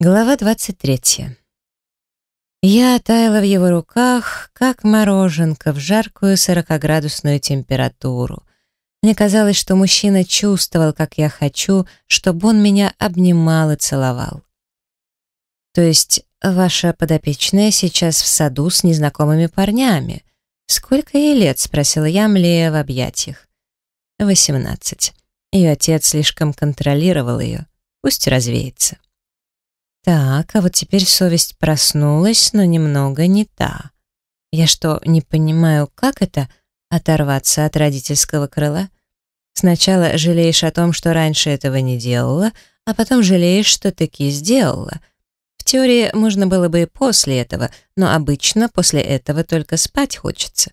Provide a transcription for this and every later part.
Глава 23. Я таяла в его руках, как мороженка в жаркую сорокоградусную температуру. Мне казалось, что мужчина чувствовал, как я хочу, чтобы он меня обнимал и целовал. То есть ваша подопечная сейчас в саду с незнакомыми парнями. Сколько ей лет? спросила я, млея в объятиях. Восемнадцать. Ее отец слишком контролировал ее. Пусть развеется. Так, а вот теперь совесть проснулась, но немного не та. Я что, не понимаю, как это оторваться от родительского крыла? Сначала жалеешь о том, что раньше этого не делала, а потом жалеешь, что таки сделала. В теории можно было бы и после этого, но обычно после этого только спать хочется.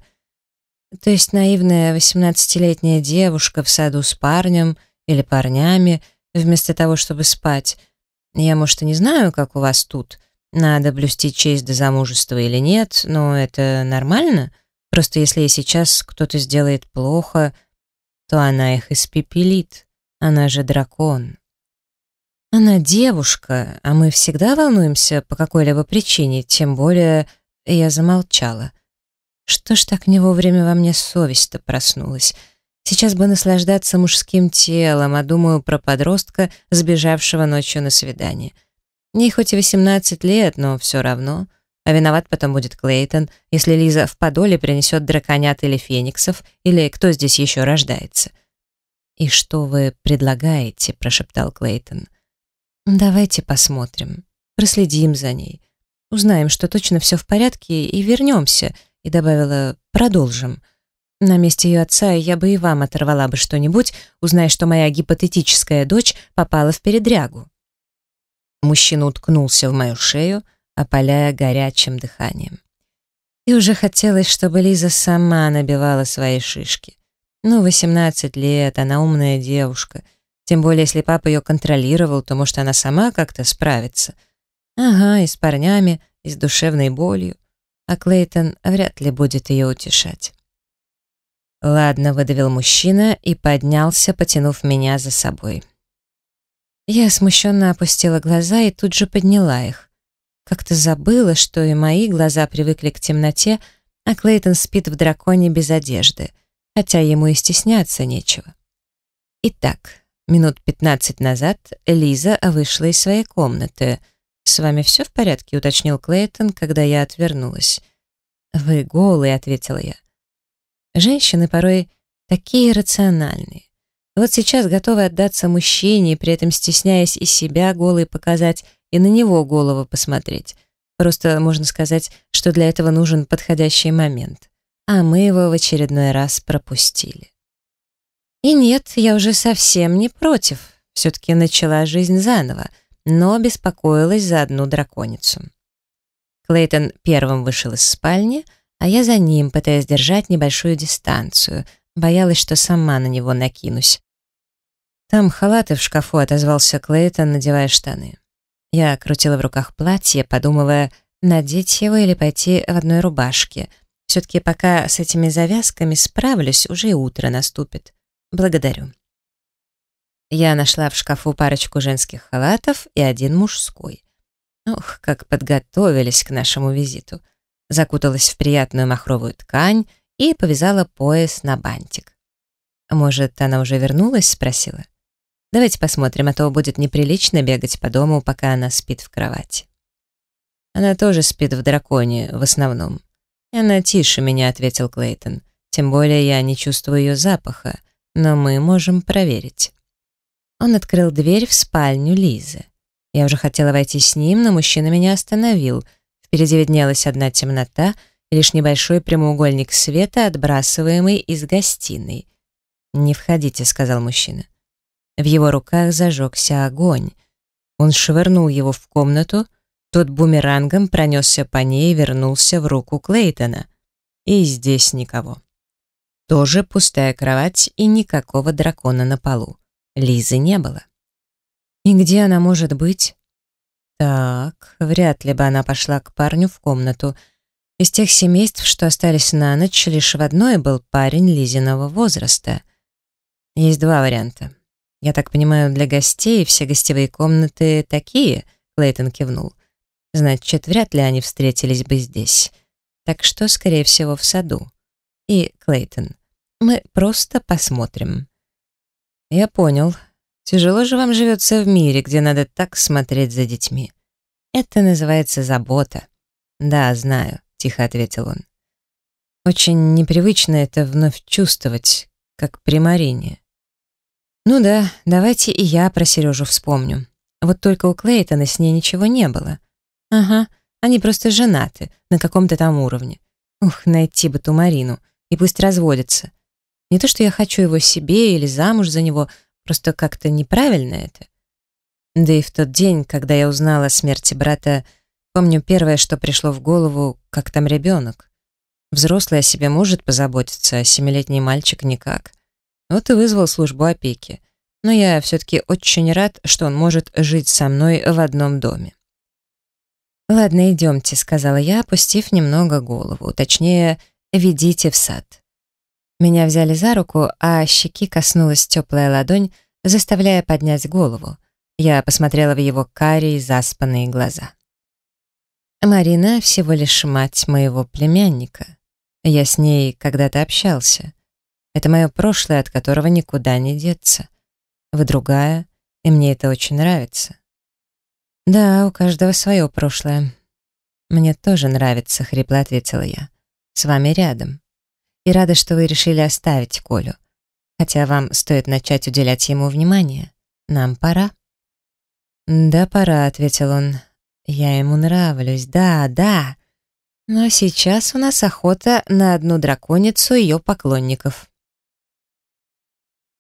То есть наивная 18-летняя девушка в саду с парнем или парнями, вместо того, чтобы спать — я, может, и не знаю, как у вас тут. Надо блюсти честь до замужества или нет, но это нормально. Просто если ей сейчас кто-то сделает плохо, то она их испепелит. Она же дракон. Она девушка, а мы всегда волнуемся по какой-либо причине, тем более я замолчала. Что ж так не вовремя во мне совесть-то проснулась? Сейчас бы наслаждаться мужским телом, а думаю про подростка, сбежавшего ночью на свидание. Ей хоть и 18 лет, но все равно. А виноват потом будет Клейтон, если Лиза в подоле принесет драконят или фениксов, или кто здесь еще рождается. «И что вы предлагаете?» — прошептал Клейтон. «Давайте посмотрим, проследим за ней, узнаем, что точно все в порядке, и вернемся», — и добавила «продолжим». На месте ее отца я бы и вам оторвала бы что-нибудь, узная, что моя гипотетическая дочь попала в передрягу. Мужчина уткнулся в мою шею, опаляя горячим дыханием. И уже хотелось, чтобы Лиза сама набивала свои шишки. Ну, 18 лет, она умная девушка. Тем более, если папа ее контролировал, то, может, она сама как-то справится. Ага, и с парнями, и с душевной болью. А Клейтон вряд ли будет ее утешать. «Ладно», — выдавил мужчина и поднялся, потянув меня за собой. Я смущенно опустила глаза и тут же подняла их. Как-то забыла, что и мои глаза привыкли к темноте, а Клейтон спит в драконе без одежды, хотя ему и стесняться нечего. Итак, минут пятнадцать назад Лиза вышла из своей комнаты. «С вами все в порядке?» — уточнил Клейтон, когда я отвернулась. «Вы голые», — ответила я. Женщины порой такие рациональные. Вот сейчас готовы отдаться мужчине, при этом стесняясь и себя голой показать, и на него голову посмотреть. Просто можно сказать, что для этого нужен подходящий момент. А мы его в очередной раз пропустили. И нет, я уже совсем не против. Все-таки начала жизнь заново, но беспокоилась за одну драконицу. Клейтон первым вышел из спальни, а я за ним, пытаясь держать небольшую дистанцию, боялась, что сама на него накинусь. «Там халаты в шкафу», — отозвался Клейтон, надевая штаны. Я крутила в руках платье, подумывая, надеть его или пойти в одной рубашке. Все-таки пока с этими завязками справлюсь, уже и утро наступит. Благодарю. Я нашла в шкафу парочку женских халатов и один мужской. Ох, как подготовились к нашему визиту закуталась в приятную махровую ткань и повязала пояс на бантик. «Может, она уже вернулась?» — спросила. «Давайте посмотрим, а то будет неприлично бегать по дому, пока она спит в кровати». «Она тоже спит в драконе, в основном». «Она тише меня», — ответил Клейтон. «Тем более я не чувствую ее запаха, но мы можем проверить». Он открыл дверь в спальню Лизы. Я уже хотела войти с ним, но мужчина меня остановил — Впереди виднелась одна темнота лишь небольшой прямоугольник света, отбрасываемый из гостиной. «Не входите», — сказал мужчина. В его руках зажегся огонь. Он швырнул его в комнату, тот бумерангом пронесся по ней и вернулся в руку Клейтона. И здесь никого. Тоже пустая кровать и никакого дракона на полу. Лизы не было. И где она может быть? Так, вряд ли бы она пошла к парню в комнату. Из тех семейств, что остались на ночь, лишь в одной был парень Лизиного возраста. Есть два варианта. Я так понимаю, для гостей все гостевые комнаты такие, Клейтон кивнул. Значит, вряд ли они встретились бы здесь. Так что, скорее всего, в саду. И, Клейтон, мы просто посмотрим. Я понял. Тяжело же вам живется в мире, где надо так смотреть за детьми. Это называется забота. Да, знаю, тихо ответил он. Очень непривычно это вновь чувствовать, как при Марине. Ну да, давайте и я про Сережу вспомню. Вот только у Клейтона с ней ничего не было. Ага, они просто женаты, на каком-то там уровне. Ух, найти бы ту Марину, и пусть разводятся. Не то, что я хочу его себе или замуж за него, просто как-то неправильно это. Да и в тот день, когда я узнала о смерти брата, помню первое, что пришло в голову, как там ребенок. Взрослый о себе может позаботиться, а семилетний мальчик никак. Вот и вызвал службу опеки. Но я все-таки очень рад, что он может жить со мной в одном доме. «Ладно, идемте», — сказала я, опустив немного голову. Точнее, ведите в сад. Меня взяли за руку, а щеки коснулась теплая ладонь, заставляя поднять голову. Я посмотрела в его карие заспанные глаза. Марина всего лишь мать моего племянника. Я с ней когда-то общался. Это мое прошлое, от которого никуда не деться. Вы другая, и мне это очень нравится. Да, у каждого свое прошлое. Мне тоже нравится, хрипло ответила я. С вами рядом и рада, что вы решили оставить Колю. Хотя вам стоит начать уделять ему внимание. Нам пора». «Да, пора», — ответил он. «Я ему нравлюсь, да, да. Но сейчас у нас охота на одну драконицу и ее поклонников».